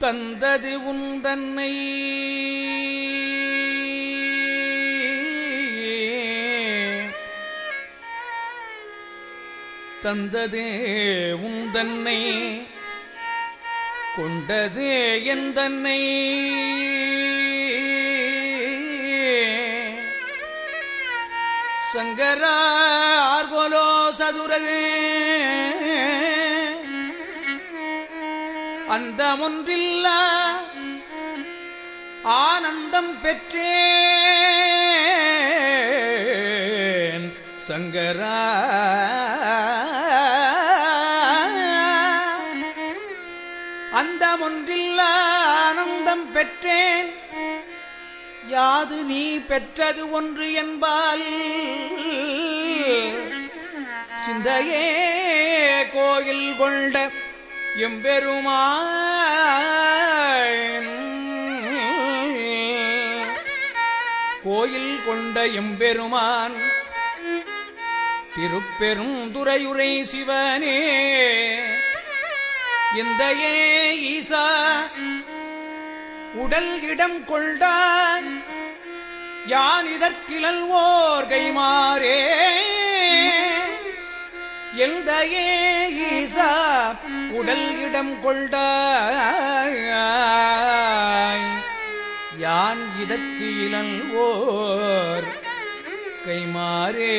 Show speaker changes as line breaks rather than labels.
தந்தது உந்தன்னை தந்ததே உந்தன்னை கொண்டதே எந்தன்னை சங்கரா அந்த ஒன்றில்ல ஆனந்தம் பெற்றேன். சங்கரா. அந்த ஒன்றில்ல ஆனந்தம் பெற்றேன். யாது நீ பெற்றது ஒன்று என்பால் சிந்தையே கோயில் கொண்ட எம்பெருமான். கோயில் கொண்ட எம்பெருமான் திருப்பெரும் துறையுரை சிவனே. இந்த ஏ ஈசா உடல் இடம் கொண்டான் யான் இதற்கிழல் ஓர் கைமாறே. எந்த ஏ உடல் இடம் கொண்டாய் யான் இதற்கு இளன் ஓர் கைமாறே